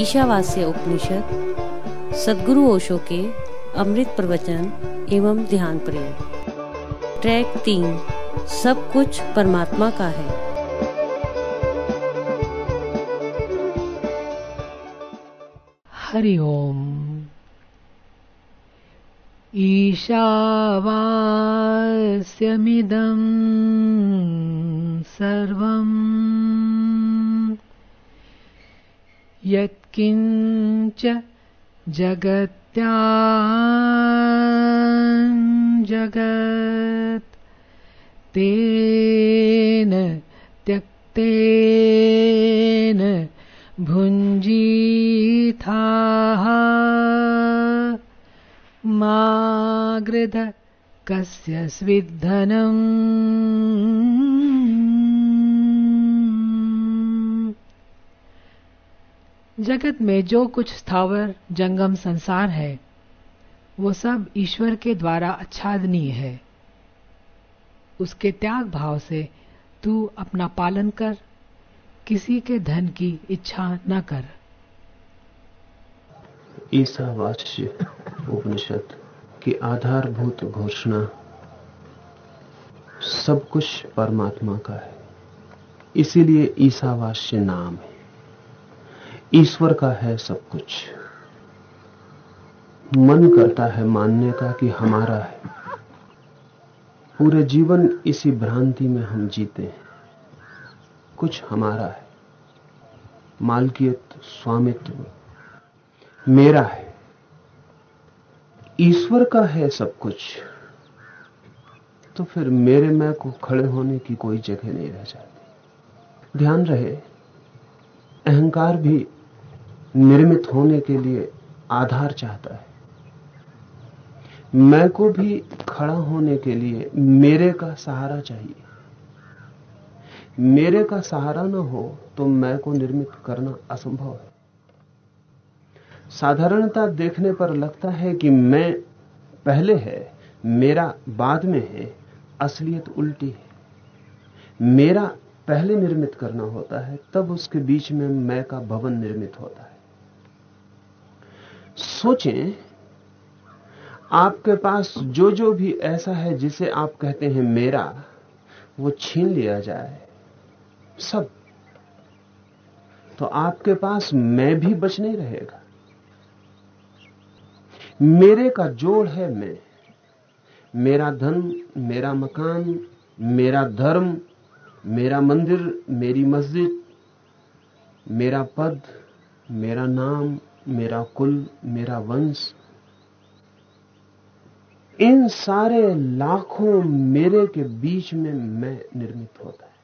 ईशावास्य उपनिषद, सदगुरु ओशो के अमृत प्रवचन एवं ध्यान प्रेम। ट्रैक तीन, सब कुछ परमात्मा का है। हरि ओम। ईशावास्यमिदं सर्वम् यत्किञ्च जगत्या जगत् तेन त्यक्तेन भुञ्जीथाः। मा गृध कस्य स्विद्धनम्। जगत में जो कुछ स्थावर, जंगम संसार है, वो सब ईश्वर के द्वारा आच्छादनीय है। उसके त्याग भाव से तू अपना पालन कर, किसी के धन की इच्छा न कर। ईसावास्य उपनिषद की आधारभूत घोषणा सब कुछ परमात्मा का है। इसीलिए ईसावास्य नाम है। ईश्वर का है सब कुछ। मन करता है मानने का कि हमारा है। पूरे जीवन इसी भ्रांति में हम जीते हैं। कुछ हमारा है। मालकियत, स्वामित्व, मेरा है। ईश्वर का है सब कुछ। तो फिर मेरे मैं को खड़े होने की कोई जगह नहीं रह जाती। ध्यान रहे, अहंकार भी निर्मित होने के लिए आधार चाहता है। मैं को भी खड़ा होने के लिए मेरे का सहारा चाहिए। मेरे का सहारा न हो तो मैं को निर्मित करना असंभव है। साधारणता देखने पर लगता है कि मैं पहले है, मेरा बाद में है, असलियत उल्टी है। मेरा पहले निर्मित करना होता है, तब उसके बीच में मैं का भवन निर्मित होता है। सोचें, आपके पास जो जो भी ऐसा है जिसे आप कहते हैं मेरा, वो छीन लिया जाए। सब। तो आपके पास मैं भी बच नहीं रहेगा। मेरे का जोड़ है मैं। मेरा धन, मेरा मकान, मेरा धर्म, मेरा मंदिर, मेरी मस्जिद, मेरा पद, मेरा नाम मेरा कुल, मेरा वंश, इन सारे लाखों मेरे के बीच में मैं निर्मित होता है।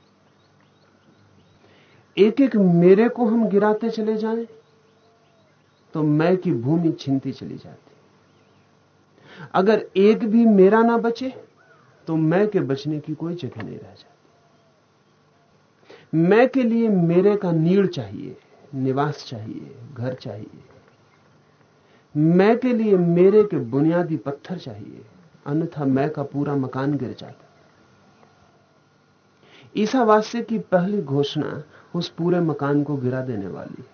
एक एक मेरे को हम गिराते चले जाएँ तो मैं की भूमि छिनती चली जाती। अगर एक भी मेरा ना बचे तो मैं के बचने की कोई जगह नहीं रह जाती। मैं के लिए मेरे का नीड़ चाहिए, निवास चाहिए, घर चाहिए मैं के लिए मेरे के बुनियादी पत्थर चाहिए। अन्यथा मैं का पूरा मकान गिर जाता। ईसावास्य की पहली घोषणा उस पूरे मकान को गिरा देने वाली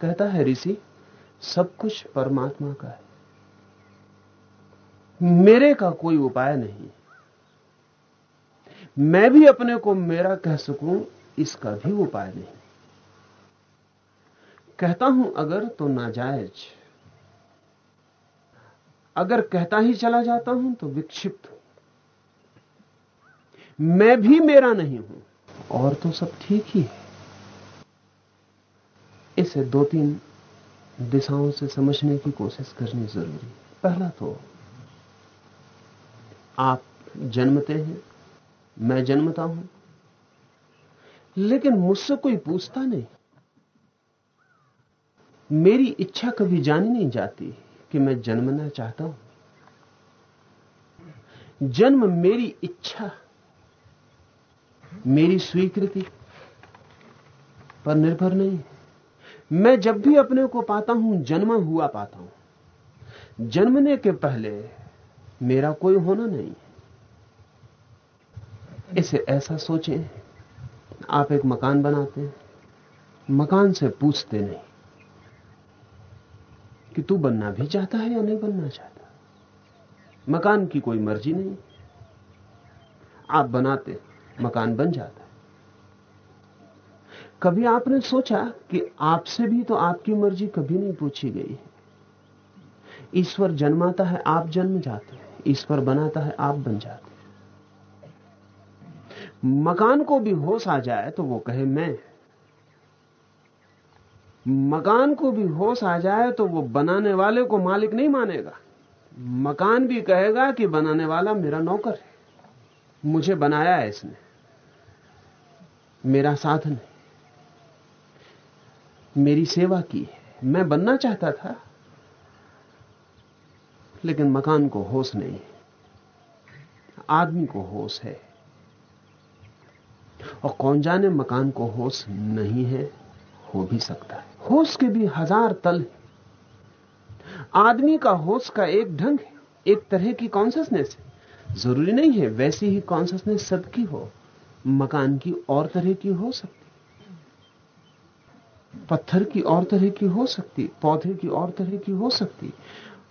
कहता है ऋषि, सब कुछ परमात्मा का है। मेरे का कोई उपाय नहीं। मैं भी अपने को मेरा कह सकूँ, इसका भी उपाय नहीं। कहता हूँ, अगर तो नाजायज। अगर कहता ही चला जाता हूँ तो विक्षिप्त मैं भी मेरा नहीं हूँ, और तो सब ठीक ही है। इसे दो तीन दिशाओं से समझने की कोशिश करनी ज़रूरी है। पहला तो आप जन्मते हैं, मैं जन्मता हूँ, लेकिन मुझसे कोई पूछता नहीं। मेरी इच्छा कभी जानी नहीं जाती कि मैं जन्मना चाहता हूँ। जन्म मेरी इच्छा, मेरी स्वीकृति पर निर्भर नहीं मैं जब भी अपने को पाता हूँ, जन्मा हुआ पाता हूँ। जन्मने के पहले मेरा कोई होना नहीं इसे ऐसा सोचें, आप एक मकान बनाते हैं, मकान से पूछते नहीं। कि तू बनना भी चाहता है या नहीं बनना चाहता? मकान की कोई मर्ज़ी नहीं। आप बनाते, मकान बन जाता है। कभी आपने सोचा कि आपसे भी तो आपकी मर्ज़ी कभी नहीं पूछी गई है? ईश्वर जन्माता है, आप जन्म जाते हैं। ईश्वर बनाता है, आप बन जाते हैं। मकान को भी होश आ जाए तो वो कहे, मैं मकान को भी होश आ जाए तो वो बनाने वाले को मालिक नहीं मानेगा। मकान भी कहेगा कि बनाने वाला मेरा नौकर है। मुझे बनाया है इसने। मेरा साधन है। मेरी सेवा की है। मैं बनना चाहता था, लेकिन मकान को होश नहीं। आदमी को होश है। और कौन जाने मकान को होश नहीं है, हो भी सकता है। होश के भी हज़ार तल है। आदमी का होश का एक ढंग है, एक तरह की कॉन्सियसनेस है। ज़रूरी नहीं है वैसी ही कॉन्सियसनेस सबकी हो, मकान की और तरह की हो सकती पत्थर की और तरह की हो सकती पौधे की और तरह की हो सकती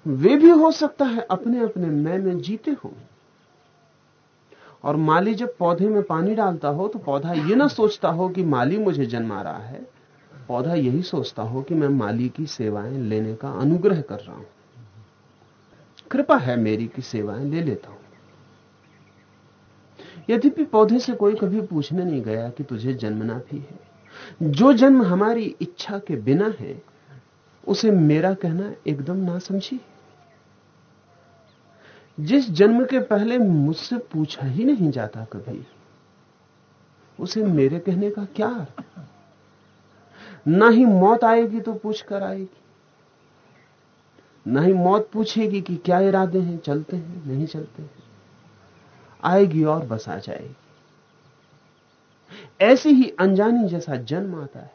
वे भी हो सकता है अपने अपने मैं में जीते हो। और माली जब पौधे में पानी डालता हो तो पौधा यह ना सोचता हो कि माली मुझे जन्मा रहा है पौधा यही सोचता हो कि मैं माली की सेवाएँ लेने का अनुग्रह कर रहा हूँ। कृपा है मेरी की सेवाएँ ले लेता हूँ। यद्यपि पौधे से कोई कभी पूछने नहीं गया कि तुझे जन्मना भी है। जो जन्म हमारी इच्छा के बिना है, उसे मेरा कहना एकदम ना समझी जिस जन्म के पहले मुझसे पूछा ही नहीं जाता कभी, उसे मेरे कहने का क्या अर्थ? ना ही मौत आएगी तो पूछ कर आएगी। ना ही मौत पूछेगी कि क्या इरादे हैं, चलते हैं, नहीं चलते हैं। आएगी और बस आ जाएगी। ऐसी ही अनजानी जैसा जन्म आता है।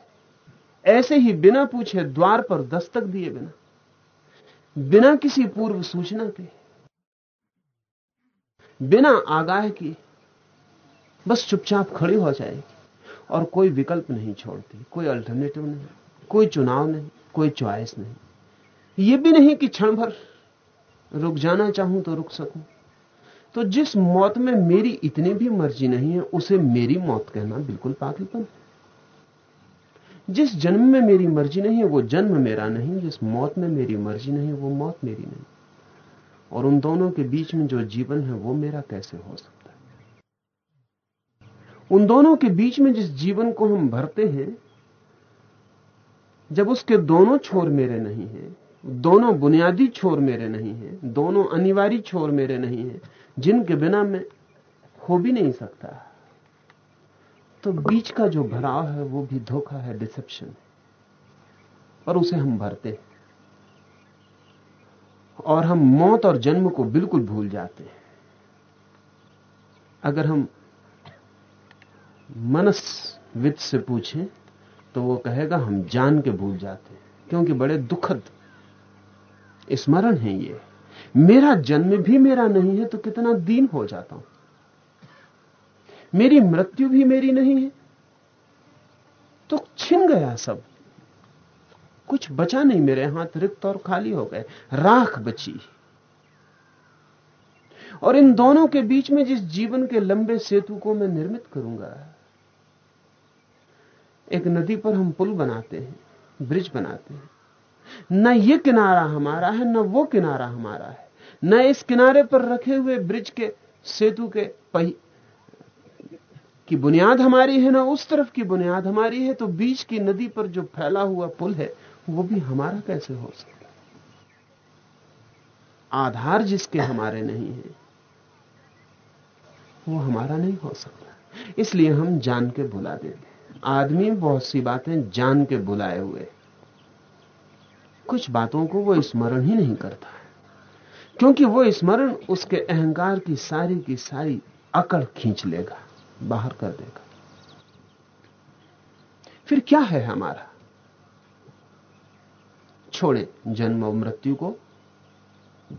ऐसे ही बिना पूछे द्वार पर दस्तक दिए बिना बिना किसी पूर्व सूचना के, बिना आगाह की बस चुपचाप खड़ी हो जाएगी। और कोई विकल्प नहीं छोड़ती, कोई अल्टरनेटिव नहीं, कोई चुनाव नहीं, कोई चॉइस नहीं। यह भी नहीं कि क्षण भर रुक जाना चाहूँ तो रुक सकूँ। तो जिस मौत में मेरी इतनी भी मर्ज़ी नहीं है, उसे मेरी मौत कहना बिल्कुल पागलपन जिस जन्म में मेरी मर्ज़ी नहीं है, वो जन्म मेरा नहीं, जिस मौत में मेरी मर्ज़ी नहीं है, वो मौत मेरी नहीं। और उन दोनों के बीच में जो जीवन है, वो मेरा कैसे हो सकता उन दोनों के बीच में जिस जीवन को हम भरते हैं, जब उसके दोनों छोर मेरे नहीं है, दोनों बुनियादी छोर मेरे नहीं है, दोनों अनिवार्य छोर मेरे नहीं है, जिनके बिना मैं हो भी नहीं सकता तो बीच का जो भराव है, वो भी धोखा है डिसेप्शन और उसे हम भरते हैं। और हम मौत और जन्म को बिल्कुल भूल जाते हैं। अगर हम मनस्विद से पूछें तो वो कहेगा, हम जान के भूल जाते हैं, क्योंकि बड़े दुखद स्मरण है ये। मेरा जन्म भी मेरा नहीं है तो कितना दीन हो जाता हूँ। मेरी मृत्यु भी मेरी नहीं है तो छिन गया सब। कुछ बचा नहीं मेरे हाथ, रिक्त और खाली हो गए, राख बची। और इन दोनों के बीच में जिस जीवन के लंबे सेतु को मैं निर्मित करूँगा एक नदी पर हम पुल बनाते हैं, ब्रिज बनाते हैं। न ये किनारा हमारा है, न वो किनारा हमारा है। न इस किनारे पर रखे हुए ब्रिज के, सेतु के, पही, की बुनियाद हमारी है, ना उस तरफ़ की बुनियाद हमारी है तो बीच की नदी पर जो फैला हुआ पुल है, वो भी हमारा कैसे हो सकता आधार जिसके हमारे नहीं है, वो हमारा नहीं हो सकता। इसलिए हम जान के भुला देते आदमी बहुत सी बातें जान के बुलाए हुए। कुछ बातों को वो स्मरण ही नहीं करता क्योंकि वो स्मरण उसके अहंकार की सारी की सारी अकड़ खींच लेगा, बाहर कर देगा। फिर क्या है हमारा? छोड़े, जन्म और मृत्यु को।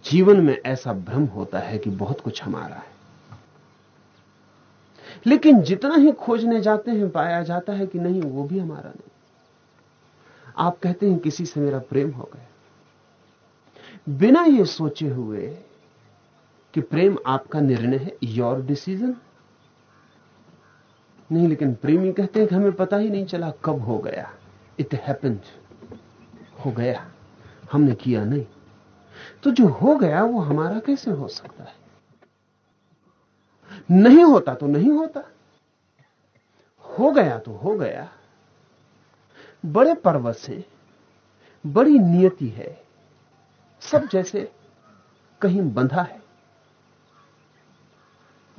जीवन में ऐसा भ्रम होता है कि बहुत कुछ हमारा है। लेकिन जितना ही खोजने जाते हैं, पाया जाता है कि नहीं, वो भी हमारा नहीं। आप कहते हैं किसी से मेरा प्रेम हो गया। बिना ये सोचे हुए कि प्रेम आपका निर्णय है योर डिसीज़न नहीं, लेकिन प्रेमी कहते हैं कि हमें पता ही नहीं चला कब हो गया। इट हैपेंड हो गया। हमने किया नहीं। तो जो हो गया, वो हमारा कैसे हो सकता है? नहीं होता तो नहीं होता। हो गया तो हो गया। बड़े पर्वत से, बड़ी नियति है। सब जैसे कहीं बंधा है।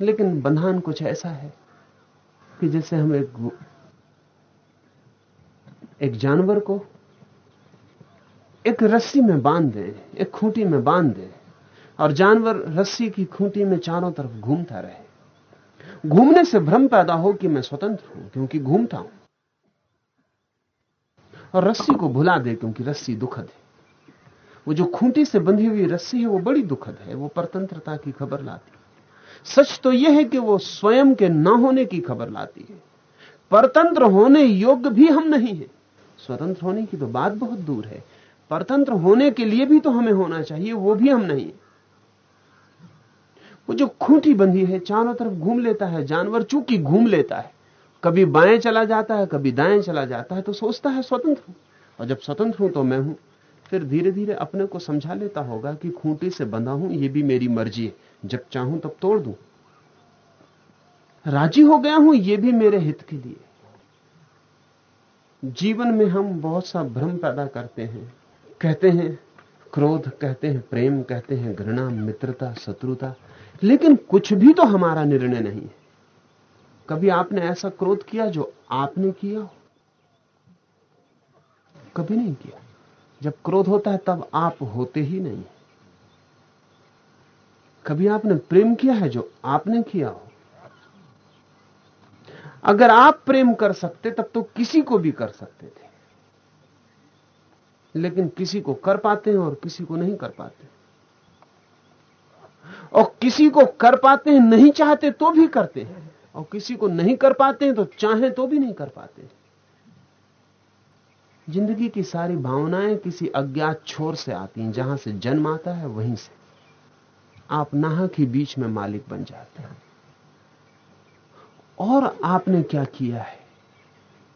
लेकिन बंधान कुछ ऐसा है कि जैसे हम एक एक जानवर को एक रस्सी में बाँध दें एक खूंटी में बाँध दें और जानवर रस्सी की खूंटी में चारों तरफ़ घूमता रहे। घूमने से भ्रम पैदा हो कि मैं स्वतंत्र हूँ, क्योंकि घूमता हूँ। और रस्सी को भुला दे, क्योंकि रस्सी दुखद है। वो जो खूंटी से बंधी हुई रस्सी है, वो बड़ी दुखद है, वो परतंत्रता की खबर लाती है। सच तो यह है कि वो स्वयं के न होने की खबर लाती है। परतंत्र होने योग्य भी हम नहीं है। स्वतंत्र होने की तो बात बहुत दूर है। परतंत्र होने के लिए भी तो हमें होना चाहिए, वो भी हम नहीं वो जो खूंटी बंधी है, चारों तरफ़ घूम लेता है, जानवर चूँकि घूम लेता है। कभी बाएँ चला जाता है, कभी दाएँ चला जाता है तो सोचता है स्वतंत्र हूँ। और जब स्वतंत्र हूँ तो मैं हूँ। फिर धीरे धीरे अपने को समझा लेता होगा कि खूंटी से बंधा हूँ यह भी मेरी मर्ज़ी है। जब चाहूँ तब तोड़ दूँ। राज़ी हो गया हूँ यह भी मेरे हित के लिए। जीवन में हम बहुत सा भ्रम पैदा करते हैं। कहते हैं, क्रोध कहते हैं, प्रेम कहते हैं, घृणा, मित्रता, शत्रुता। लेकिन कुछ भी तो हमारा निर्णय नहीं है। कभी आपने ऐसा क्रोध किया जो आपने किया हो? कभी नहीं किया। जब क्रोध होता है, तब आप होते ही नहीं। कभी आपने प्रेम किया है जो आपने किया हो? अगर आप प्रेम कर सकते, तब तो किसी को भी कर सकते थे। लेकिन किसी को कर पाते हैं और किसी को नहीं कर पाते। और किसी को कर पाते हैं, नहीं चाहते तो भी करते हैं। और किसी को नहीं कर पाते हैं तो चाहें तो भी नहीं कर पाते ज़िंदगी की सारी भावनाएँ किसी अज्ञात छोर से आती हैं, जहाँ से जन्म आता है, वहीं से। आप नाहक ही बीच में मालिक बन जाते हैं। और आपने क्या किया है?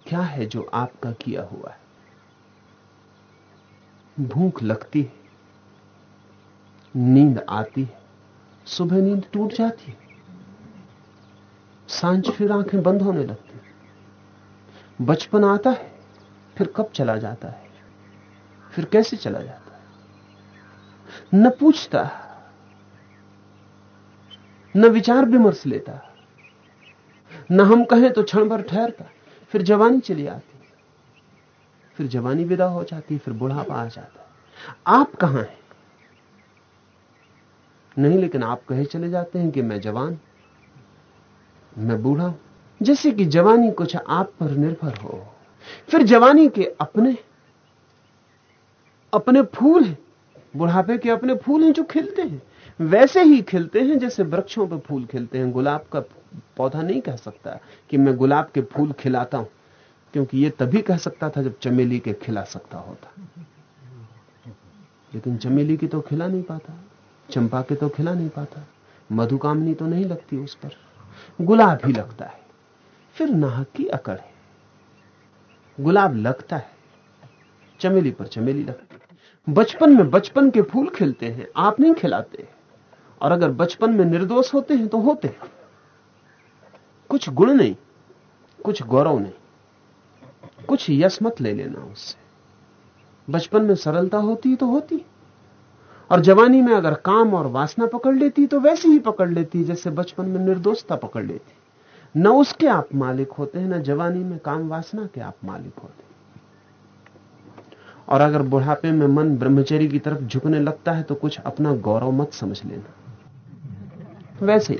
क्या है जो आपका किया हुआ है? भूख लगती है, नींद आती है सुबह नींद टूट जाती साँझ फिर आँखें बंद होने लगती बचपन आता है, फिर कब चला जाता है? फिर कैसे चला जाता है? न पूछता, न विचार विमर्श लेता, न हम कहें तो क्षण भर ठहरता, फिर जवानी चली आती फिर जवानी विदा हो जाती फिर बुढ़ापा आ जाता आप कहाँ हैं? नहीं, लेकिन आप कहे चले जाते हैं कि मैं जवान, मैं बूढ़ा जैसे कि जवानी कुछ आप पर निर्भर हो। फिर जवानी के अपने अपने फूल हैं। बुढ़ापे के अपने फूल हैं जो खिलते हैं। वैसे ही खिलते हैं जैसे वृक्षों पर फूल खिलते हैं। गुलाब का पौधा नहीं कह सकता कि मैं गुलाब के फूल खिलाता हूँ, क्योंकि ये तभी कह सकता था जब चमेली के खिला सकता होता। लेकिन चमेली की तो खिला नहीं पाता। चंपा के तो खिला नहीं पाता। मधुकामनी तो नहीं लगती उस पर। गुलाब ही लगता है। फिर नाहक की अकड़ है। गुलाब लगता है। चमेली पर चमेली लगती है। बचपन में बचपन के फूल खिलते हैं, आप नहीं खिलाते। और अगर बचपन में निर्दोष होते हैं तो होते हैं। कुछ गुण नहीं, कुछ गौरव नहीं। कुछ यश मत ले लेना उससे। बचपन में सरलता होती तो होती। और जवानी में अगर काम और वासना पकड़ लेती तो वैसे ही पकड़ लेती, जैसे बचपन में निर्दोषता पकड़ लेती। न उसके आप मालिक होते हैं, न जवानी में काम वासना के आप मालिक होते हैं। और अगर बुढ़ापे में मन ब्रह्मचरी की तरफ़ झुकने लगता है तो कुछ अपना गौरव मत समझ लेना। वैसे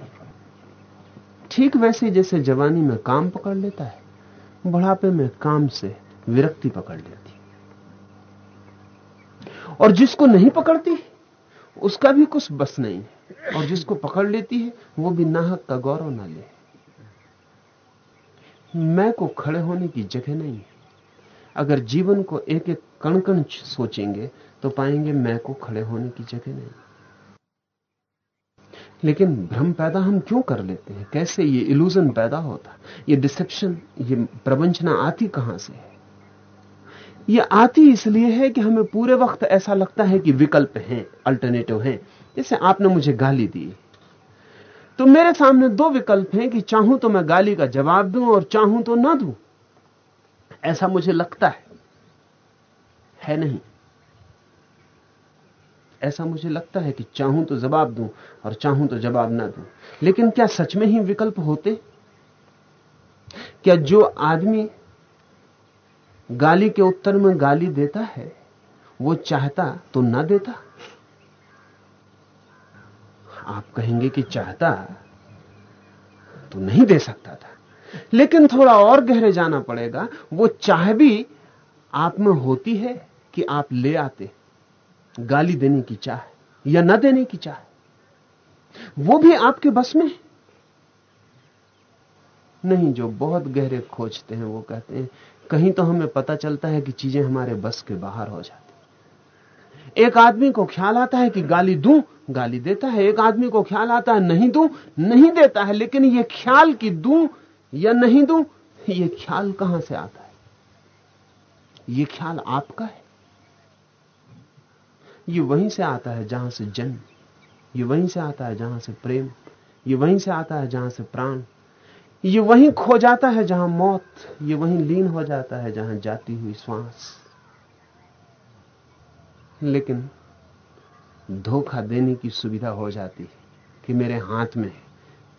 ठीक वैसे जैसे जवानी में काम पकड़ लेता है, बुढ़ापे में काम से विरक्ति पकड़ लेती। और जिसको नहीं पकड़ती उसका भी कुछ बस नहीं और जिसको पकड़ लेती है, वो भी नाहक का गौरव ना ले। मैं को खड़े होने की जगह नहीं अगर जीवन को एक एक कण कण सोचेंगे तो पाएँगे मैं को खड़े होने की जगह नहीं। लेकिन भ्रम पैदा हम क्यों कर लेते हैं? कैसे ये इल्यूजन पैदा होता? ये डिसेप्शन ये प्रवंचना आती कहाँ से है? ये आती इसलिए है कि हमें पूरे वक्त ऐसा लगता है कि विकल्प हैं अल्टरनेटिव हैं। जैसे आपने मुझे गाली दी। तो मेरे सामने दो विकल्प हैं कि चाहूँ तो मैं गाली का जवाब दूँ और चाहूँ तो ना दूँ। ऐसा मुझे लगता है। है नहीं। ऐसा मुझे लगता है कि चाहूँ तो जवाब दूँ और चाहूँ तो जवाब ना दूँ। लेकिन क्या सच में ही विकल्प होते? क्या जो आदमी गाली के उत्तर में गाली देता है, वो चाहता तो ना देता। आप कहेंगे कि चाहता तो नहीं दे सकता था, लेकिन थोड़ा और गहरे जाना पड़ेगा। वो चाह भी आप में होती है कि आप ले आते, गाली देने की चाह या न देने की चाह। वो भी आपके बस में नहीं, जो बहुत गहरे खोजते हैं, वो कहते हैं कहीं तो हमें पता चलता है कि चीज़ें हमारे बस के बाहर हो जाती एक आदमी को ख्याल आता है कि गाली दूँ, गाली देता है। एक आदमी को ख्याल आता है, नहीं दूँ, नहीं देता है। लेकिन यह ख्याल कि दूँ या नहीं दूँ, ये ख्याल कहाँ से आता है? यह ख्याल आपका है। ये वहीं से आता है जहाँ से जन्म, ये वहीं से आता है जहाँ से प्रेम, ये वहीं से आता है जहाँ से प्राण। ये वहीं खो जाता है जहाँ मौत, ये वहीं लीन हो जाता है जहाँ जाती हुई श्वास लेकिन धोखा देने की सुविधा हो जाती है कि मेरे हाथ में है।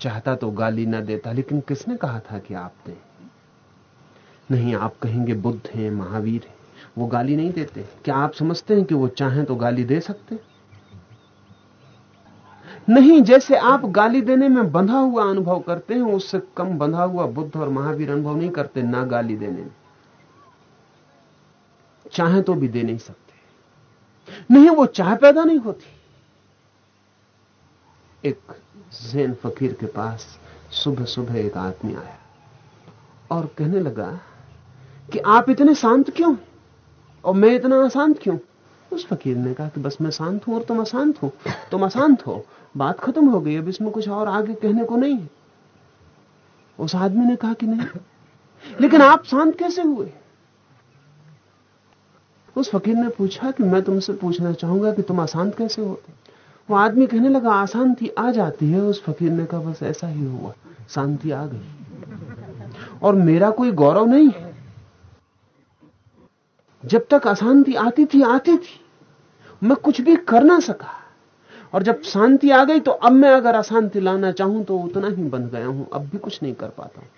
चाहता तो गाली ना देता, लेकिन किसने कहा था कि आप दें? नहीं, आप कहेंगे बुद्ध हैं, महावीर हैं, वो गाली नहीं देते। क्या आप समझते हैं कि वो चाहें तो गाली दे सकते नहीं, जैसे आप गाली देने में बंधा हुआ अनुभव करते हैं, उससे कम बंधा हुआ बुद्ध और महावीर अनुभव नहीं करते, ना गाली देने में। चाहे तो भी दे नहीं सकते। नहीं, वो चाह पैदा नहीं होती। एक जैन फकीर के पास सुबह सुबह एक आदमी आया और कहने लगा कि आप इतने शांत क्यों? और मैं इतना अशांत क्यों? उस फकीर ने कहा कि बस मैं शांत हूँ और तुम अशांत हो, तुम अशांत हो। बात खत्म हो गई, अब इसमें कुछ और आगे कहने को नहीं है। उस आदमी ने कहा कि नहीं। लेकिन आप शांत कैसे हुए? उस फकीर ने पूछा कि मैं तुमसे पूछना चाहूँगा कि तुम अशांत कैसे होते? वो आदमी कहने लगा, अशांति आ जाती है। उस फकीर ने कहा, बस ऐसा ही हुआ, शांति आ गई। और मेरा कोई गौरव नहीं है। जब तक अशांति आती थी आती थी। मैं कुछ भी कर ना सका। और जब शांति आ गई तो अब मैं अगर अशांति लाना चाहूँ तो उतना ही बंध गया हूँ, अब भी कुछ नहीं कर पाता हूँ।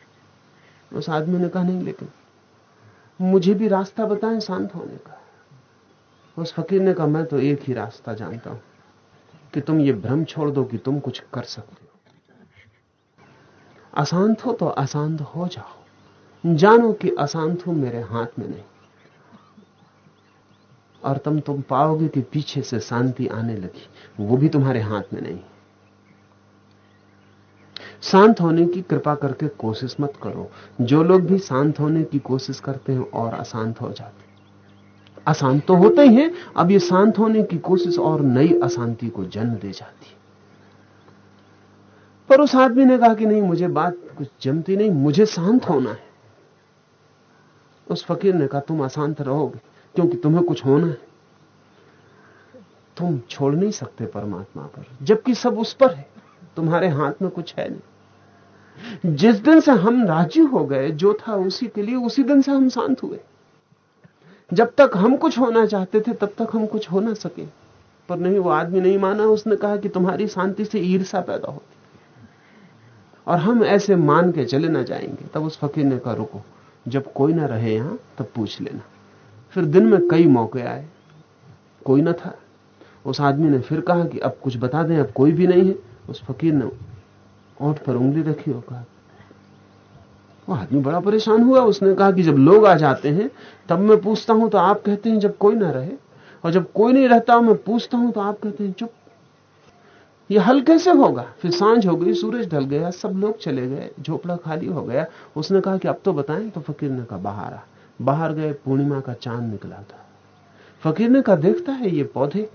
उस आदमी ने कहा, नहीं, लेकिन मुझे भी रास्ता बताएँ शांत होने का। उस फकीर ने कहा, मैं तो एक ही रास्ता जानता हूँ कि तुम ये भ्रम छोड़ दो कि तुम कुछ कर सकते हो। अशांत हो तो अशांत हो जाओ। जानो कि अशांत हो मेरे हाथ में नहीं। और तुम तुम पाओगे कि पीछे से शांति आने लगी। वो भी तुम्हारे हाथ में नहीं। शांत होने की कृपा करके कोशिश मत करो। जो लोग भी शांत होने की कोशिश करते हैं और अशांत हो जाते अशांत तो होते ही हैं, अब ये शांत होने की कोशिश और नई अशांति को जन्म दे जाती पर उस आदमी ने कहा कि नहीं, मुझे बात कुछ जमती नहीं, मुझे शांत होना है। उस फकीर ने कहा, तुम अशांत रहोगे? क्योंकि तुम्हें कुछ होना है। तुम छोड़ नहीं सकते परमात्मा पर, जबकि सब उस पर है। तुम्हारे हाथ में कुछ है नहीं। जिस दिन से हम राज़ी हो गए, जो था उसी के लिए उसी दिन से हम शांत हुए। जब तक हम कुछ होना चाहते थे, तब तक हम कुछ हो ना सके। पर नहीं, वो आदमी नहीं माना। उसने कहा कि तुम्हारी शांति से ईर्षा पैदा होती। और हम ऐसे मान के चले ना जाएँगे। तब उस फकीर ने कहा, रुको, जब कोई ना रहे यहाँ, तब पूछ लेना। फिर दिन में कई मौके आए। कोई ना था। उस आदमी ने फिर कहा कि अब कुछ बता दें, अब कोई भी नहीं है। उस फकीर ने ओठ पर उंगली रखी और कहा वो आदमी बड़ा परेशान हुआ। उसने कहा कि जब लोग आ जाते हैं, तब मैं पूछता हूँ तो आप कहते हैं, जब कोई ना रहे और जब कोई नहीं रहता, मैं पूछता हूँ तो आप कहते हैं, चुप, ये हल कैसे होगा? फिर साँझ हो गई, सूरज ढल गया, सब लोग चले गए, झोपड़ा खाली हो गया। उसने कहा कि अब तो बताएँ तो फकीर ने कहा, बाहर आ। बाहर गए, पूर्णिमा का चाँद निकला था। फकीर ने कहा, देखता है ये पौधे?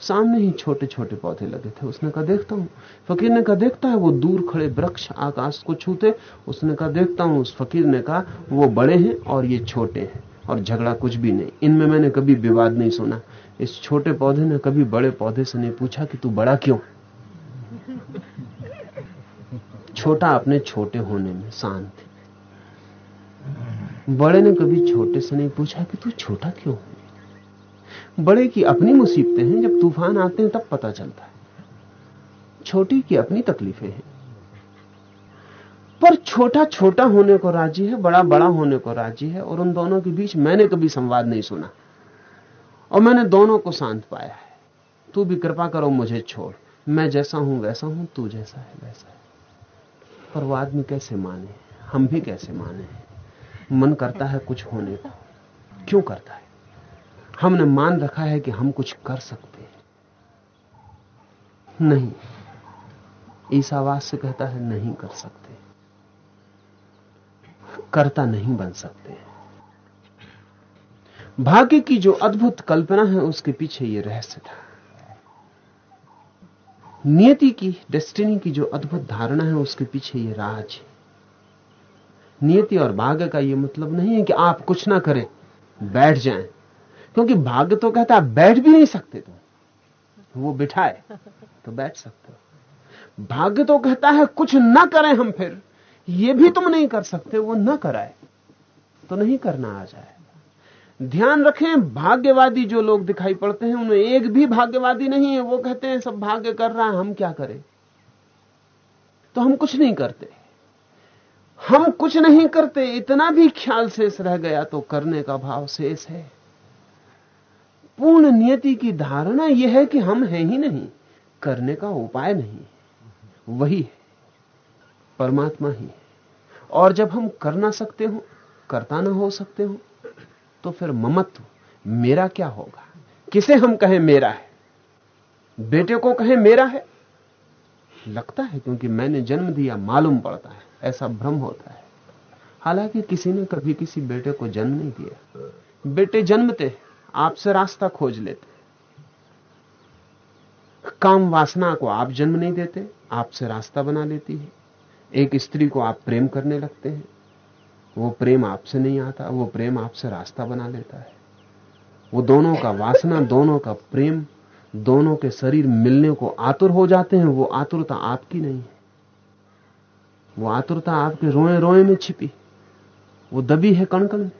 सामने ही छोटे छोटे पौधे लगे थे। उसने कहा, देखता हूँ। फकीर ने कहा, देखता है, वो दूर खड़े वृक्ष आकाश को छूते। उसने कहा, देखता हूँ। उस फकीर ने कहा, वो बड़े हैं और ये छोटे हैं और झगड़ा कुछ भी नहीं। इनमें मैंने कभी विवाद नहीं सुना। इस छोटे पौधे ने कभी बड़े पौधे से नहीं पूछा कि तू बड़ा क्यों? छोटा अपने छोटे होने में शांत बड़े ने कभी छोटे से नहीं पूछा कि तू छोटा क्यों बड़े की अपनी मुसीबतें हैं, जब तूफ़ान आते हैं तब पता चलता है। छोटी की अपनी तकलीफें हैं। पर छोटा छोटा होने को राज़ी है, बड़ा बड़ा होने को राज़ी है, और उन दोनों के बीच मैंने कभी संवाद नहीं सुना। और मैंने दोनों को शांत पाया है। तू भी कृपा करो मुझे छोड़। मैं जैसा हूँ वैसा हूँ, तू जैसा है वैसा है। पर वो आदमी कैसे माने? हम भी कैसे माने मन करता है कुछ होने को। क्यों करता है? हमने मान रखा है कि हम कुछ कर सकते हैं। नहीं, ईसावास से कहता है नहीं कर सकते। करता नहीं बन सकते। भाग्य की जो अद्भुत कल्पना है, उसके पीछे यह रहस्य था। नियति की, डेस्टिनी की जो अद्भुत धारणा है, उसके पीछे ये राज है। नियति और भाग्य का यह मतलब नहीं है कि आप कुछ ना करें, बैठ जाएँ। क्योंकि भाग्य तो कहता है बैठ भी नहीं सकते तुम। वो बिठाए तो बैठ सकते हो। भाग्य तो कहता है, कुछ ना करें हम फिर। ये भी तुम नहीं कर सकते, वो ना कराए तो नहीं करना आ जाए। ध्यान रखें, भाग्यवादी जो लोग दिखाई पड़ते हैं, उनमें एक भी भाग्यवादी नहीं है। वो कहते हैं, सब भाग्य कर रहा है, हम क्या करें? तो हम कुछ नहीं करते। हम कुछ नहीं करते, इतना भी ख्याल शेष रह गया तो करने का भाव शेष है। पूर्ण नियति की धारणा यह है कि हम हैं ही नहीं, करने का उपाय नहीं, वही है, परमात्मा ही है। और जब हम कर ना सकते हो, करता ना हो सकते हो तो फिर ममत्व, मेरा क्या होगा? किसे हम कहें मेरा है? बेटे को कहें मेरा है? लगता है क्योंकि मैंने जन्म दिया, मालूम पड़ता है। ऐसा भ्रम होता है। हालाँकि किसी ने कभी किसी बेटे को जन्म नहीं दिया। बेटे जन्मते आपसे रास्ता खोज लेते। काम वासना को आप जन्म नहीं देते आपसे रास्ता बना लेती है। एक स्त्री को आप प्रेम करने लगते हैं। वो प्रेम आपसे नहीं आता, वो प्रेम आपसे रास्ता बना लेता है। वो दोनों का वासना, दोनों का प्रेम, दोनों के शरीर मिलने को आतुर हो जाते हैं, वो आतुरता आपकी नहीं है। वो आतुरता आपके रोए रोए में छिपी। वो दबी है कणकण में।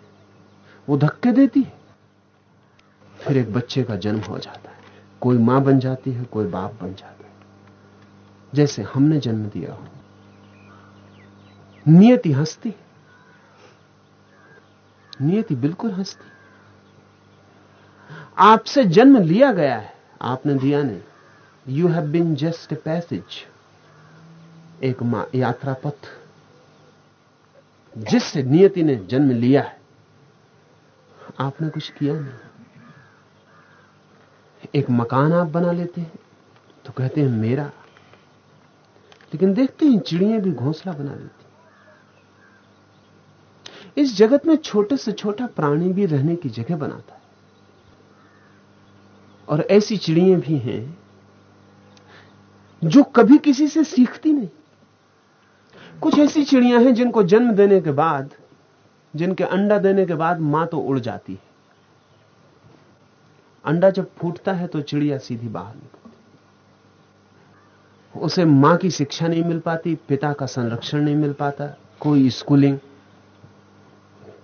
वो धक्के देती है। फिर एक बच्चे का जन्म हो जाता है। कोई माँ बन जाती है, कोई बाप बन जाता है। जैसे हमने जन्म दिया हो। नियति हंसती नियति बिल्कुल हंसती आपसे जन्म लिया गया है। आपने दिया नहीं। You have been just a passage एक यात्रा पथ जिससे नियति ने जन्म लिया है। आपने कुछ किया नहीं। एक मकान आप बना लेते हैं तो कहते हैं मेरा। लेकिन देखते हैं चिड़िया भी घोंसला बना लेती इस जगत में छोटे से छोटा प्राणी भी रहने की जगह बनाता है। और ऐसी चिड़िया भी हैं, जो कभी किसी से सीखती नहीं। कुछ ऐसी चिड़िया हैं जिनको जन्म देने के बाद, जिनके अंडा देने के बाद माँ तो उड़ जाती है। अंडा जब फूटता है तो चिड़िया सीधी बाहर निकलती। उसे माँ की शिक्षा नहीं मिल पाती, पिता का संरक्षण नहीं मिल पाता, कोई स्कूलिंग,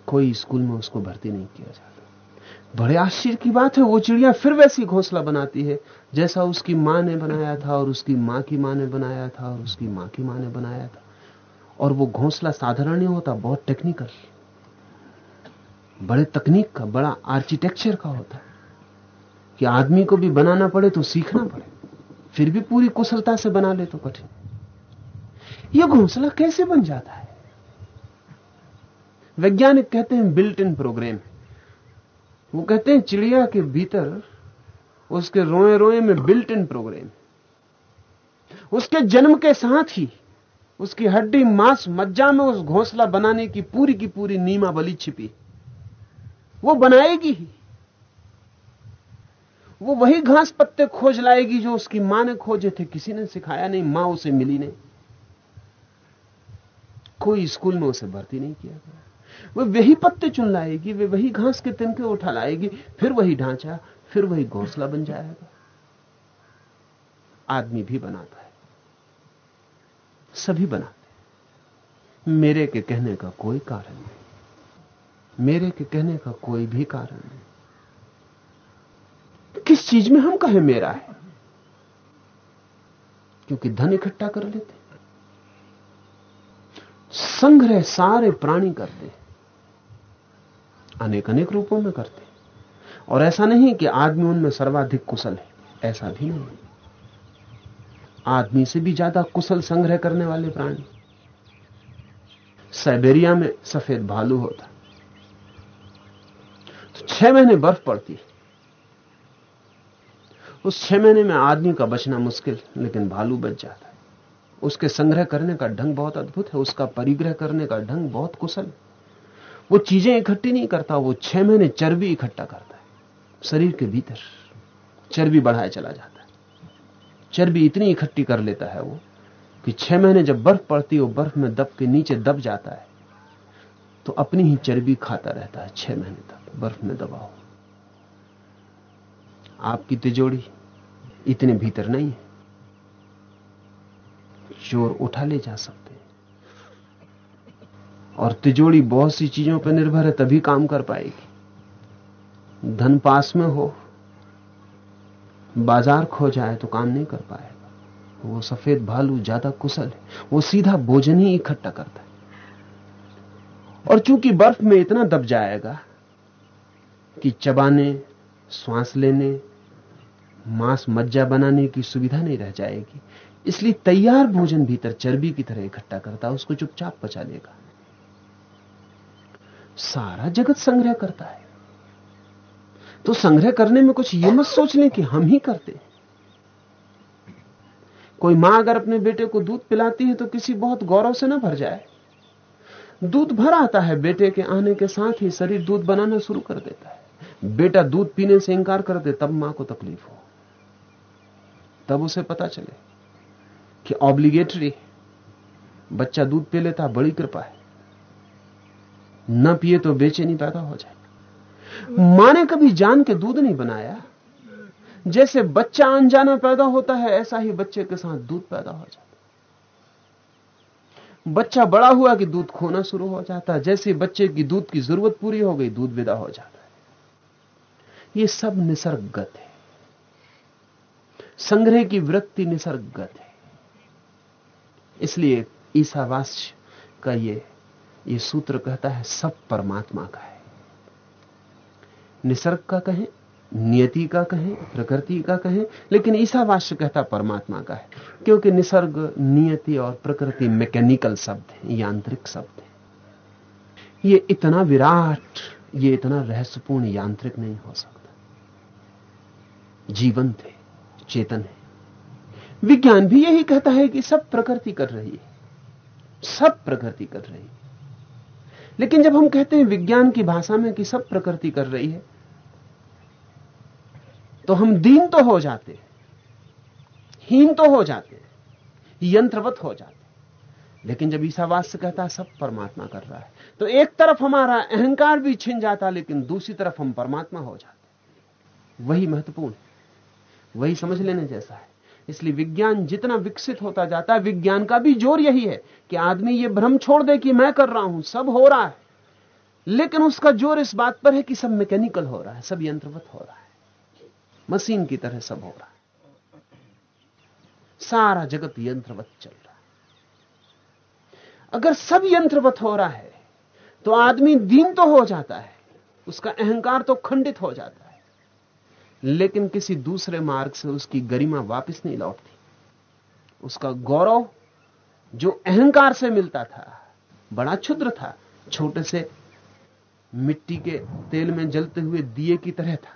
कोई स्कूल में उसको भर्ती नहीं किया जाता। बड़े आश्चर्य की बात है, वो चिड़िया फिर वैसी घोंसला बनाती है, जैसा उसकी माँ ने बनाया था और उसकी माँ की माँ ने बनाया था और उसकी माँ की माँ ने बनाया था। और वो घोंसला साधारण नहीं होता, बहुत टेक्निकल बड़े तकनीक का, बड़ा आर्किटेक्चर का होता। है कि आदमी को भी बनाना पड़े तो सीखना पड़े। फिर भी पूरी कुशलता से बना ले तो कठिन। यह घोंसला कैसे बन जाता है? वैज्ञानिक कहते हैं बिल्ट इन प्रोग्राम वो कहते हैं चिड़िया के भीतर उसके रोए रोए में बिल्ट इन प्रोग्राम उसके जन्म के साथ ही उसकी हड्डी मांस मज्जा में उस घोंसला बनाने की पूरी की पूरी नीमा बली छिपी। वो बनाएगी ही। वो वही घास पत्ते खोज लाएगी जो उसकी माँ ने खोजे थे। किसी ने सिखाया नहीं, माँ उसे मिली नहीं। कोई स्कूल में उसे भर्ती नहीं किया गया। वो वही पत्ते चुन लाएगी, वे वही घास के तिनके उठा लाएगी, फिर वही ढांचा, फिर वही घोंसला बन जाएगा। आदमी भी बनाता है। सभी बनाते। मेरे के कहने का कोई कारण नहीं। मेरे के कहने का कोई भी कारण नहीं। किस चीज़ में हम कहें मेरा है? क्योंकि धन इकट्ठा कर लेते संग्रह सारे प्राणी करते अनेक अनेक रूपों में करते और ऐसा नहीं कि आदमी उनमें सर्वाधिक कुशल है। ऐसा भी नहीं। आदमी से भी ज़्यादा कुशल संग्रह करने वाले प्राणी। साइबेरिया में सफ़ेद भालू होता। तो छह महीने बर्फ़ पड़ती। है उस छह महीने में आदमी का बचना मुश्किल, लेकिन भालू बच जाता। है उसके संग्रह करने का ढंग बहुत अद्भुत है, उसका परिग्रह करने का ढंग बहुत कुशल। है वो चीज़ें इकट्ठी नहीं करता, वो छह महीने चर्बी इकट्ठा करता है। शरीर के भीतर चर्बी बढ़ाया चला जाता चर्बी इतनी इकट्ठी कर लेता है वो, कि छह महीने जब बर्फ़ पड़ती है, वो बर्फ़ में दब के नीचे दब जाता है। तो अपनी ही चर्बी खाता रहता है छह महीने तक, बर्फ़ में दबा हो आपकी तिजोड़ी इतने भीतर नहीं है। चोर उठा ले जा सकते और तिजोड़ी बहुत सी चीज़ों पर निर्भर है, तभी काम कर पाएगी। धन पास में हो बाज़ार खो जाए तो काम नहीं कर पाएगा वो सफ़ेद भालू ज़्यादा कुशल है। वो सीधा भोजन ही इकट्ठा करता है। और चूँकि बर्फ़ में इतना दब जाएगा कि चबाने, श्वास लेने, मांस मज्जा बनाने की सुविधा नहीं रह जाएगी, इसलिए तैयार भोजन भीतर चर्बी की तरह इकट्ठा करता है, उसको चुपचाप पचा लेगा। सारा जगत संग्रह करता है। तो संग्रह करने में कुछ ये मत सोच लें कि हम ही करते। कोई माँ अगर अपने बेटे को दूध पिलाती है तो किसी बहुत गौरव से ना भर जाए। दूध भर आता है, बेटे के आने के साथ ही शरीर दूध बनाना शुरू कर देता है। बेटा दूध पीने से इंकार कर दे, तब माँ को तकलीफ़ हो। तब उसे पता चले कि ऑब्लिगेटरी बच्चा दूध पी लेता, बड़ी कृपा है। न पिए तो बेचैनी पैदा हो जाए। माँ ने कभी जान के दूध नहीं बनाया? जैसे बच्चा अनजाना पैदा होता है, ऐसा ही बच्चे के साथ दूध पैदा हो जाता बच्चा बड़ा हुआ कि दूध खोना शुरू हो जाता है। जैसे बच्चे की दूध की ज़रूरत पूरी हो गई, दूध विदा हो जाता है। ये सब निसर्गगत है। संग्रह की वृत्ति निसर्गगत है। इसलिए ईसावास्य का ये ये सूत्र कहता है, सब परमात्मा का है। निसर्ग का कहें, नियति का कहें, प्रकृति का कहें, लेकिन ईसा वाष्य कहता परमात्मा का है, क्योंकि निसर्ग, नियति और प्रकृति मैकेनिकल शब्द है, यांत्रिक शब्द है। ये इतना विराट, ये इतना रहस्यपूर्ण यांत्रिक नहीं हो सकता। जीवंत है, चेतन है। विज्ञान भी यही कहता है कि सब प्रकृति कर रही है, सब प्रकृति कर रही है। लेकिन जब हम कहते हैं विज्ञान की भाषा में कि सब प्रकृति कर रही है तो हम दीन तो हो जाते, हीन तो हो जाते, यंत्रवत हो जाते। लेकिन जब ईसावास से कहता है, सब परमात्मा कर रहा है तो एक तरफ़ हमारा अहंकार भी छिन जाता, लेकिन दूसरी तरफ़ हम परमात्मा हो जाते। वही महत्वपूर्ण है, वही समझ लेने जैसा है। इसलिए विज्ञान जितना विकसित होता जाता है, विज्ञान का भी ज़ोर यही है कि आदमी ये भ्रम छोड़ दे कि मैं कर रहा हूँ, सब हो रहा है। लेकिन उसका ज़ोर इस बात पर है कि सब मैकेनिकल हो रहा है, सब यंत्रवत हो रहा है। मशीन की तरह सब हो रहा है। सारा जगत यंत्रवत चल रहा है। अगर सब यंत्रवत हो रहा है तो आदमी दीन तो हो जाता है, उसका अहंकार तो खंडित हो जाता है। लेकिन किसी दूसरे मार्ग से उसकी गरिमा वापस नहीं लौटती। उसका गौरव, जो अहंकार से मिलता था, बड़ा क्षुद्र था, छोटे से मिट्टी के तेल में जलते हुए दिए की तरह था।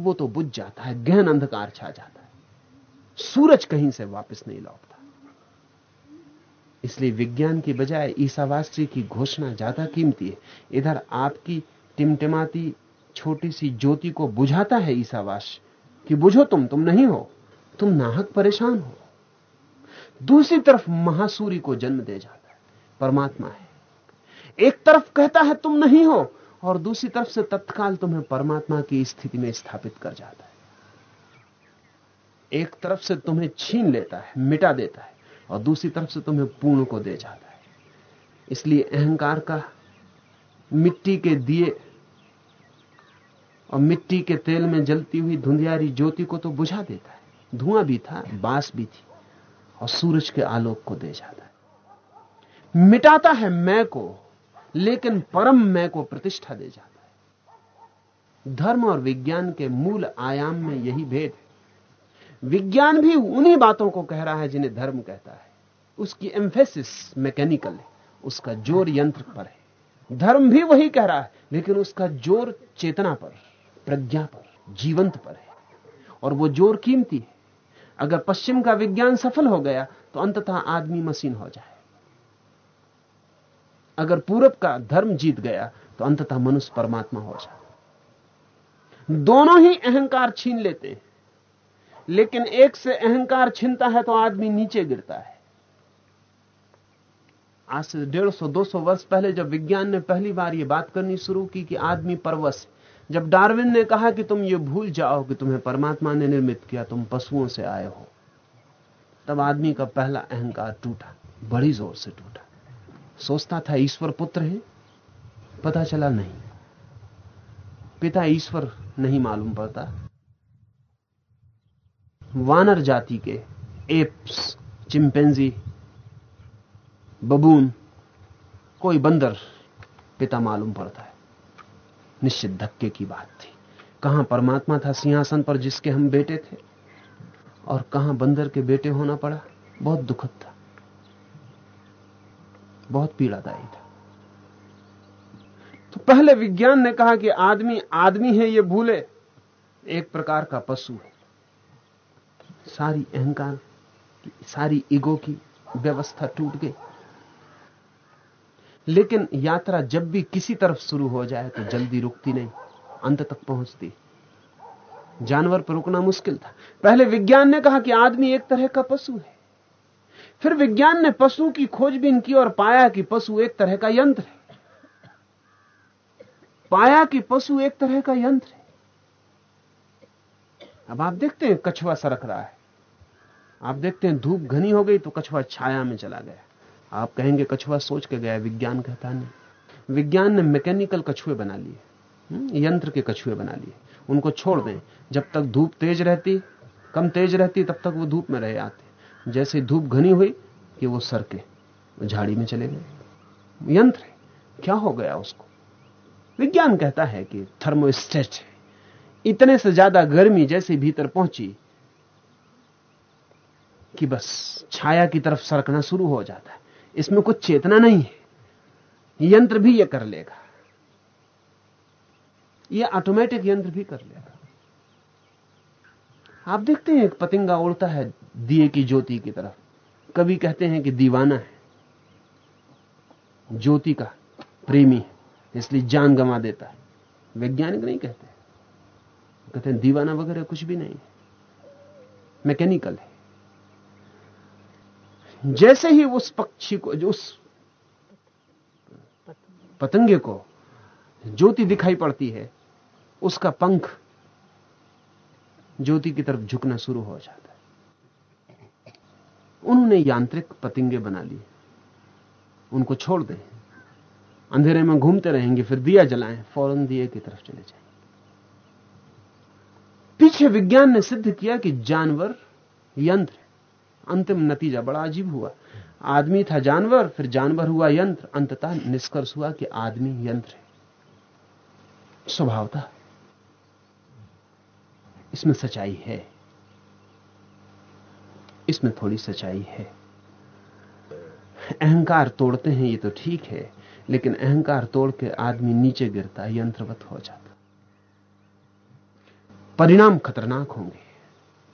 वो तो बुझ जाता है, गहन अंधकार छा जाता है। सूरज कहीं से वापस नहीं लौटता। इसलिए विज्ञान की बजाय ईसावासी की घोषणा ज़्यादा कीमती है। इधर आपकी टिमटिमाती छोटी सी ज्योति को बुझाता है ईसावास कि बुझो तुम तुम नहीं हो, तुम नाहक परेशान हो। दूसरी तरफ़ महासूरी को जन्म दे जाता है, परमात्मा है। एक तरफ़ कहता है तुम नहीं हो और दूसरी तरफ़ से तत्काल तुम्हें परमात्मा की स्थिति में स्थापित कर जाता है। एक तरफ़ से तुम्हें छीन लेता है, मिटा देता है, और दूसरी तरफ़ से तुम्हें पूर्ण को दे जाता है। इसलिए अहंकार का मिट्टी के दिए और मिट्टी के तेल में जलती हुई धुंधियारी ज्योति को तो बुझा देता है। धुआँ भी था, बाँस भी थी, और सूरज के आलोक को दे जाता है। मिटाता है मैं को लेकिन परम मैं को प्रतिष्ठा दे जाता है। धर्म और विज्ञान के मूल आयाम में यही भेद है। विज्ञान भी उन्हीं बातों को कह रहा है जिन्हें धर्म कहता है। उसकी एम्फेसिस मैकेनिकल है, उसका ज़ोर यंत्र पर है। धर्म भी वही कह रहा है, लेकिन उसका ज़ोर चेतना पर, प्रज्ञा पर, जीवंत पर है। और वो ज़ोर कीमती है। अगर पश्चिम का विज्ञान सफल हो गया तो अंततः आदमी मशीन हो जाए अगर पूरब का धर्म जीत गया तो अंततः मनुष्य परमात्मा हो जाए। दोनों ही अहंकार छीन लेते हैं। लेकिन एक से अहंकार छीनता है तो आदमी नीचे गिरता है। आज से डेढ़ सौ, दो सौ वर्ष पहले जब विज्ञान ने पहली बार यह बात करनी शुरू की कि आदमी परवश जब डार्विन ने कहा कि तुम ये भूल जाओ कि तुम्हें परमात्मा ने निर्मित किया, तुम पशुओं से आए हो, तब आदमी का पहला अहंकार टूटा, बड़ी ज़ोर से टूटा। सोचता था ईश्वर पुत्र है, पता चला नहीं। पिता ईश्वर नहीं मालूम पड़ता। वानर जाति के एप्स, चिंपेंजी, बबून, कोई बंदर पिता मालूम पड़ता है। निश्चित धक्के की बात थी। कहाँ परमात्मा था सिंहासन पर जिसके हम बेटे थे? और कहाँ बंदर के बेटे होना पड़ा? बहुत दुखद था। बहुत पीड़ादायी था। तो पहले विज्ञान ने कहा कि आदमी आदमी है, ये भूले। एक प्रकार का पशु है। सारी अहंकार, सारी ईगो की व्यवस्था टूट गई। लेकिन यात्रा जब भी किसी तरफ़ शुरू हो जाए तो जल्दी रुकती नहीं, अंत तक पहुँचती। जानवर पर रुकना मुश्किल था। पहले विज्ञान ने कहा कि आदमी एक तरह का पशु है। फिर विज्ञान ने पशु की खोजबीन की और पाया कि पशु एक तरह का यंत्र है। पाया कि पशु एक तरह का यंत्र है। अब आप देखते हैं कछुआ सरक रहा है। आप देखते हैं धूप घनी हो गई तो कछुआ छाया में चला गया। आप कहेंगे कछुआ सोच के गया विज्ञान कहता नहीं। विज्ञान ने मैकेनिकल कछुए बना लिए। हम्म, यंत्र के कछुए बना लिए। उनको छोड़ दें। जब तक धूप तेज रहती कम तेज रहती तब तक वो धूप में रह आते। जैसे धूप घनी हुई कि वो सर के झाड़ी में चले गए। यंत्र है, क्या हो गया उसको? विज्ञान कहता है कि थर्मोस्टेट है। इतने से ज़्यादा गर्मी जैसे भीतर पहुँची कि बस छाया की तरफ़ सरकना शुरू हो जाता है। इसमें कुछ चेतना नहीं है। यंत्र भी यह कर लेगा। यह ऑटोमेटिक यंत्र भी कर लेगा। आप देखते हैं एक पतिंगा उड़ता है दिए की ज्योति की तरफ़। कभी कहते हैं कि दीवाना है। ज्योति का प्रेमी है, इसलिए जान गंवा देता है। वैज्ञानिक नहीं कहते। कहते हैं, दीवाना वगैरह कुछ भी नहीं मैकेनिकल है। जैसे ही उस पक्षी को, जो उस पतंगे को ज्योति दिखाई पड़ती है, उसका पंख ज्योति की तरफ़ झुकना शुरू हो जाता उन्होंने यांत्रिक पतंगे बना लिए। उनको छोड़ दें। अंधेरे में घूमते रहेंगे, फिर दिया जलाएँ, फ़ौरन दिए की तरफ़ चले जाएँ। पीछे विज्ञान ने सिद्ध किया कि जानवर यंत्र, अंतिम नतीजा बड़ा अजीब हुआ। आदमी था जानवर, फिर जानवर हुआ यंत्र। अंततः निष्कर्ष हुआ कि आदमी यंत्र है। था। इसमें सच्चाई है। इसमें थोड़ी सच्चाई है। अहंकार तोड़ते हैं ये तो ठीक है, लेकिन अहंकार तोड़ के आदमी नीचे गिरता यंत्रवत हो जाता परिणाम खतरनाक होंगे,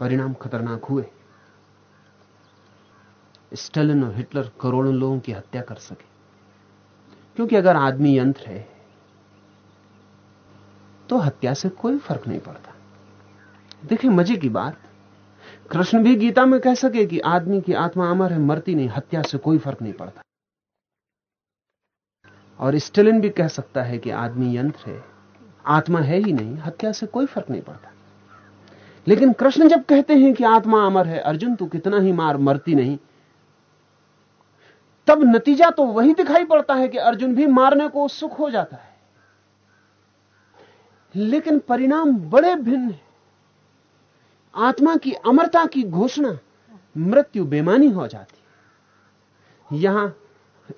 परिणाम खतरनाक हुए। स्टेलिन और हिटलर करोड़ों लोगों की हत्या कर सके। क्योंकि अगर आदमी यंत्र है तो हत्या से कोई फ़र्क नहीं पड़ता। देखिए, मज़े की बात कृष्ण भी गीता में कह सके कि आदमी की आत्मा अमर है, मरती नहीं, हत्या से कोई फ़र्क नहीं पड़ता। और स्टेलिन भी कह सकता है कि आदमी यंत्र है, आत्मा है ही नहीं, हत्या से कोई फ़र्क नहीं पड़ता। लेकिन कृष्ण जब कहते हैं कि आत्मा अमर है, अर्जुन तू कितना ही मार, मरती नहीं, तब नतीजा तो वही दिखाई पड़ता है कि अर्जुन भी मारने को उत्सुक हो जाता है। लेकिन परिणाम बड़े भिन्न है। आत्मा की अमरता की घोषणा मृत्यु बेमानी हो जाती। यहाँ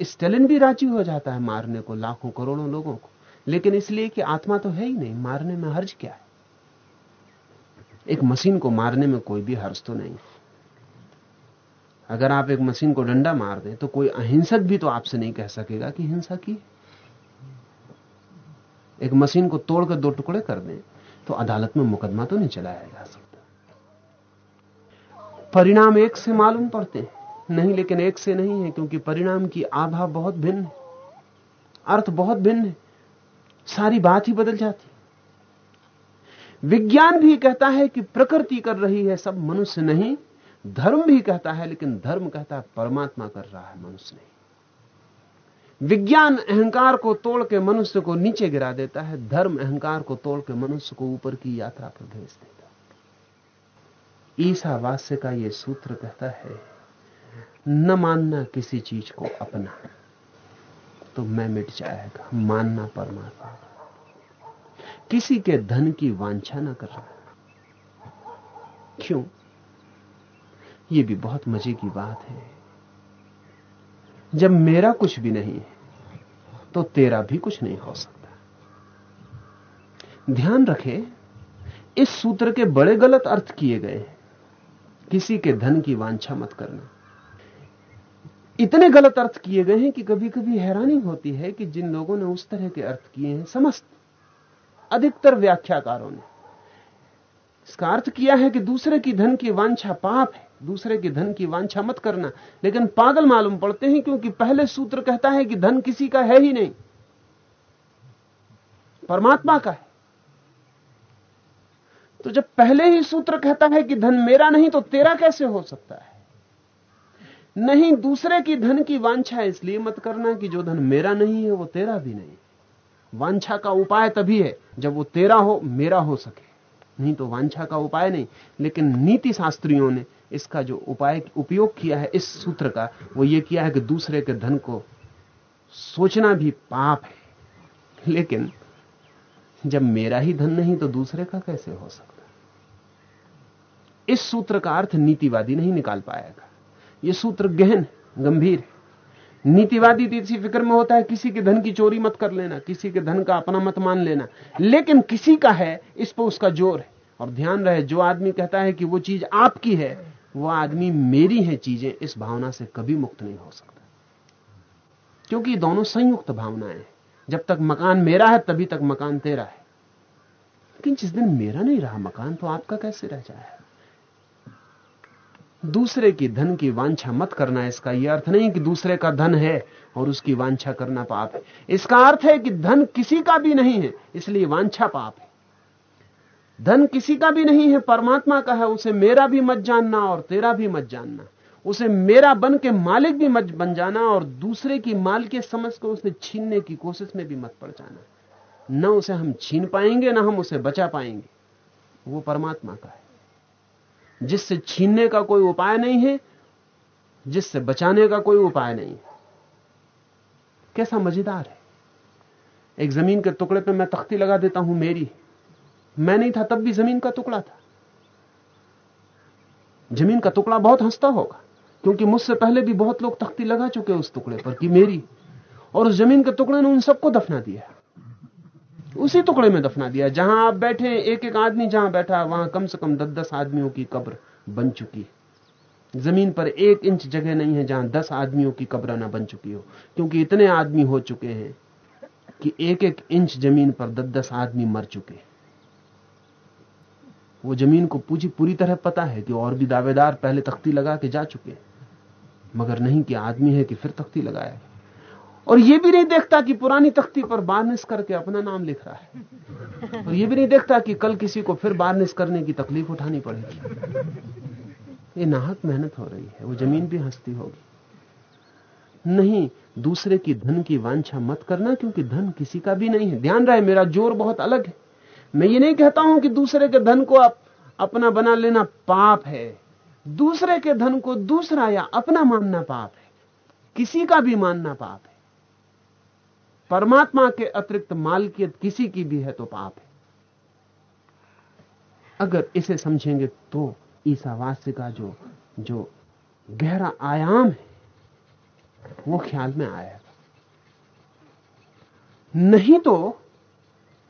स्टेलिन भी राज़ी हो जाता है मारने को, लाखों करोड़ों लोगों को। लेकिन इसलिए कि आत्मा तो है ही नहीं, मारने में हर्ज क्या है? एक मशीन को मारने में कोई भी हर्ज तो नहीं। अगर आप एक मशीन को डंडा मार दें तो कोई अहिंसक भी तो आपसे नहीं कह सकेगा कि हिंसा की एक मशीन को तोड़कर दो टुकड़े कर दें तो अदालत में मुकदमा तो नहीं चलाया जा सकता। परिणाम एक से मालूम पड़ते हैं। नहीं, लेकिन एक से नहीं है, क्योंकि परिणाम की आभा बहुत भिन्न है। अर्थ बहुत भिन्न है। सारी बात ही बदल जाती विज्ञान भी कहता है कि प्रकृति कर रही है सब, मनुष्य नहीं। धर्म भी कहता है, लेकिन धर्म कहता है, परमात्मा कर रहा है, मनुष्य नहीं। विज्ञान अहंकार को तोड़ के मनुष्य को नीचे गिरा देता है। धर्म अहंकार को तोड़ के मनुष्य को ऊपर की यात्रा पर भेज देता ईसावास्य का यह सूत्र कहता है, न मानना किसी चीज़ को अपना तो मैं मिट जाएगा, मानना परमात्मा किसी के धन की वांछा ना करना क्यों? यह भी बहुत मज़े की बात है। जब मेरा कुछ भी नहीं है तो तेरा भी कुछ नहीं हो सकता। ध्यान रखे, इस सूत्र के बड़े गलत अर्थ किए गए किसी के धन की वांछा मत करना। इतने गलत अर्थ किए गए हैं कि कभी कभी हैरानी होती है कि जिन लोगों ने उस तरह के अर्थ किए हैं, समस्त, अधिकतर व्याख्याकारों ने। इसका अर्थ किया है कि दूसरे की धन की वांछा पाप है, दूसरे की धन की वांछा मत करना। लेकिन पागल मालूम पड़ते हैं क्योंकि पहले सूत्र कहता है कि धन किसी का है ही नहीं। परमात्मा का है। तो जब पहले ही सूत्र कहता है कि धन मेरा नहीं तो तेरा कैसे हो सकता है? नहीं, दूसरे की धन की वांछा इसलिए मत करना कि जो धन मेरा नहीं है, वो तेरा भी नहीं। वांछा का उपाय तभी है, जब वो तेरा हो, मेरा हो सके। नहीं तो वांछा का उपाय नहीं, लेकिन नीति शास्त्रियों ने इसका जो उपाय, उपयोग किया है इस सूत्र का, वो ये किया है कि दूसरे के धन को सोचना भी पाप है। लेकिन जब मेरा ही धन नहीं तो दूसरे का कैसे हो सकता इस सूत्र का अर्थ नीतिवादी नहीं निकाल पाएगा। यह सूत्र गहन, गंभीर है। नीतिवादी तो इसी फ़िक्र में होता है, किसी के धन की चोरी मत कर लेना, किसी के धन का अपना मत मान लेना। लेकिन किसी का है, इस पर उसका ज़ोर है। और ध्यान रहे, जो आदमी कहता है कि वो चीज़ आपकी है, वो आदमी मेरी है चीज़ें, इस भावना से कभी मुक्त नहीं हो सकता। क्योंकि दोनों संयुक्त भावनाएँ हैं। जब तक मकान मेरा है, तभी तक मकान तेरा है। लेकिन जिस दिन मेरा नहीं रहा मकान तो आपका कैसे रह जाए दूसरे की धन की वांछा मत करना, इसका यह अर्थ नहीं कि दूसरे का धन है और उसकी वांछा करना पाप है। इसका अर्थ है कि धन किसी का भी नहीं है, इसलिए वांछा पाप है। धन किसी का भी नहीं है, परमात्मा का है, उसे मेरा भी मत जानना और तेरा भी मत जानना। उसे मेरा बन के मालिक भी मत बन जाना और दूसरे की माल के समझ को उसे छीनने की कोशिश में भी मत पड़ जाना। न उसे हम छीन पाएँगे, ना हम उसे बचा पाएँगे। वो परमात्मा का है। जिससे छीनने का कोई उपाय नहीं है, जिससे बचाने का कोई उपाय नहीं है। कैसा मज़ेदार है। एक ज़मीन के टुकड़े पे मैं तख्ती लगा देता हूँ मेरी। मैं नहीं था, तब भी ज़मीन का टुकड़ा था। ज़मीन का टुकड़ा बहुत हंसता होगा, क्योंकि मुझसे पहले भी बहुत लोग तख्ती लगा चुके उस टुकड़े पर कि मेरी, और उस ज़मीन के टुकड़े ने उन सबको दफना दिया उसी टुकड़े में दफना दिया। जहाँ आप बैठे एक एक आदमी जहाँ बैठा, वहाँ कम से कम दस दस आदमियों की कब्र बन चुकी है। ज़मीन पर एक इंच जगह नहीं है जहाँ दस आदमियों की कब्र ना बन चुकी हो। क्योंकि इतने आदमी हो चुके हैं कि एक एक इंच ज़मीन पर दस दस आदमी मर चुके हैं। वो ज़मीन को पूछी पूरी तरह पता है कि और भी दावेदार पहले तख्ती लगा के जा चुके मगर नहीं कि आदमी है कि फिर तख्ती लगाया और ये भी नहीं देखता कि पुरानी तख्ती पर बार्निश करके अपना नाम लिख रहा है। और ये भी नहीं देखता कि कल किसी को फिर बार्निश करने की तकलीफ़ उठानी पड़ेगी। ये नाहक मेहनत हो रही है, वो ज़मीन भी हंसती होगी। नहीं, दूसरे की धन की वांछा मत करना, क्योंकि धन किसी का भी नहीं है। ध्यान रहे, मेरा ज़ोर बहुत अलग है। मैं ये नहीं कहता हूँ कि दूसरे के धन को आप अपना बना लेना पाप है। दूसरे के धन को दूसरा या अपना मानना पाप है। किसी का भी मानना पाप है। परमात्मा के अतिरिक्त मालकियत किसी की भी है तो पाप है। अगर इसे समझेंगे तो ईसावास्य का जो जो गहरा आयाम है, वो ख्याल में आएगा नहीं तो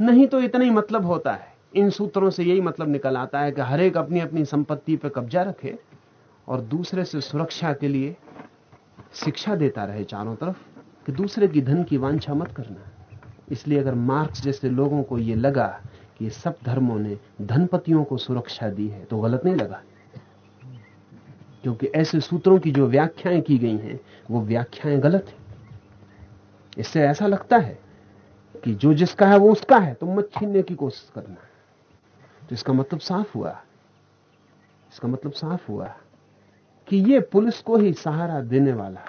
नहीं तो इतना ही मतलब होता है। इन सूत्रों से यही मतलब निकल आता है कि हर एक अपनी अपनी संपत्ति पर कब्जा रखे और दूसरे से सुरक्षा के लिए शिक्षा देता रहे चारों तरफ़। कि दूसरे की धन की वांछा मत करना। इसलिए अगर मार्क्स जैसे लोगों को यह लगा कि सब धर्मों ने धनपतियों को सुरक्षा दी है तो गलत नहीं लगा। क्योंकि ऐसे सूत्रों की जो व्याख्याएँ की गई हैं, वो व्याख्याएँ गलत हैं। इससे ऐसा लगता है कि जो जिसका है, वो उसका है तुम मत छीनने की कोशिश करना। तो इसका मतलब साफ़ हुआ। इसका मतलब साफ़ हुआ कि ये पुलिस को ही सहारा देने वाला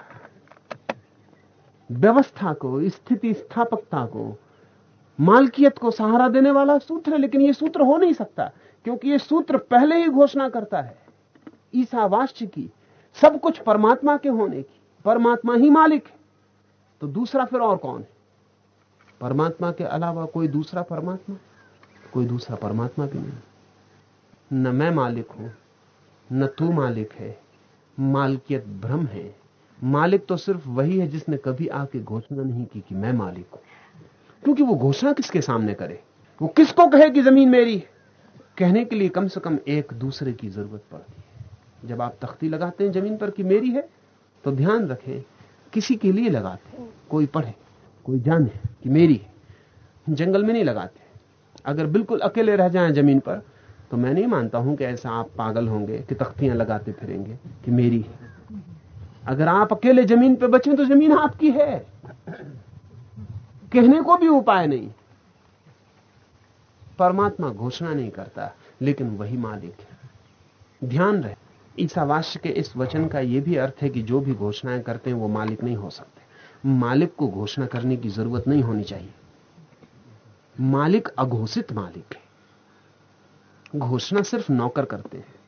व्यवस्था को स्थिति स्थापकता को, मालकियत को सहारा देने वाला सूत्र है, लेकिन यह सूत्र हो नहीं सकता, क्योंकि यह सूत्र पहले ही घोषणा करता है ईसावास्य की, सब कुछ परमात्मा के होने की, परमात्मा ही मालिक है तो दूसरा फिर और कौन है? परमात्मा के अलावा कोई दूसरा परमात्मा? कोई दूसरा परमात्मा भी नहीं। न मैं मालिक हूँ, न तू मालिक है, मालकियत भ्रम है। मालिक तो सिर्फ़ वही है जिसने कभी आके घोषणा नहीं की कि मैं मालिक हूँ। क्योंकि वो घोषणा किसके सामने करे? वो किसको कहे कि ज़मीन मेरी कहने के लिए कम से कम एक दूसरे की ज़रूरत पड़ती है। जब आप तख्ती लगाते हैं ज़मीन पर कि मेरी है तो ध्यान रखें, किसी के लिए लगाते कोई पढ़े, कोई जाने कि मेरी है। जंगल में नहीं लगाते। अगर बिल्कुल अकेले रह जाएँ ज़मीन पर तो मैं नहीं मानता हूँ कि ऐसा आप पागल होंगे कि तख्तियाँ लगाते फिरेंगे कि मेरी है। अगर आप अकेले ज़मीन पे बचे तो ज़मीन आपकी है। कहने को भी उपाय नहीं। परमात्मा घोषणा नहीं करता, लेकिन वही मालिक है। ध्यान रहे ईसावास्य के इस वचन का यह भी अर्थ है कि जो भी घोषणाएँ करते हैं वो मालिक नहीं हो सकते। मालिक को घोषणा करने की ज़रूरत नहीं होनी चाहिए। मालिक अघोषित मालिक है। घोषणा सिर्फ़ नौकर करते हैं।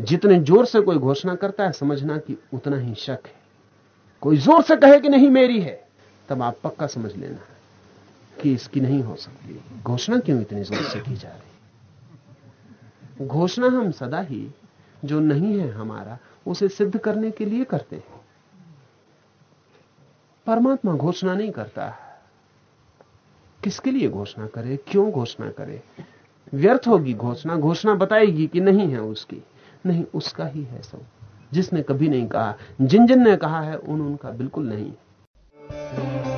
जितने ज़ोर से कोई घोषणा करता है, समझना कि उतना ही शक है। कोई ज़ोर से कहे कि नहीं, मेरी है, तब आप पक्का समझ लेना कि इसकी नहीं हो सकती। घोषणा क्यों इतनी ज़ोर से की जा रही? घोषणा हम सदा ही, जो नहीं है हमारा, उसे सिद्ध करने के लिए करते हैं। परमात्मा घोषणा नहीं करता। किसके लिए घोषणा करे? क्यों घोषणा करे? व्यर्थ होगी घोषणा। घोषणा बताएगी कि नहीं है उसकी। नहीं, उसका ही है सब। जिसने कभी नहीं कहा, जिन जिन ने कहा है, उन उनका बिल्कुल नहीं। है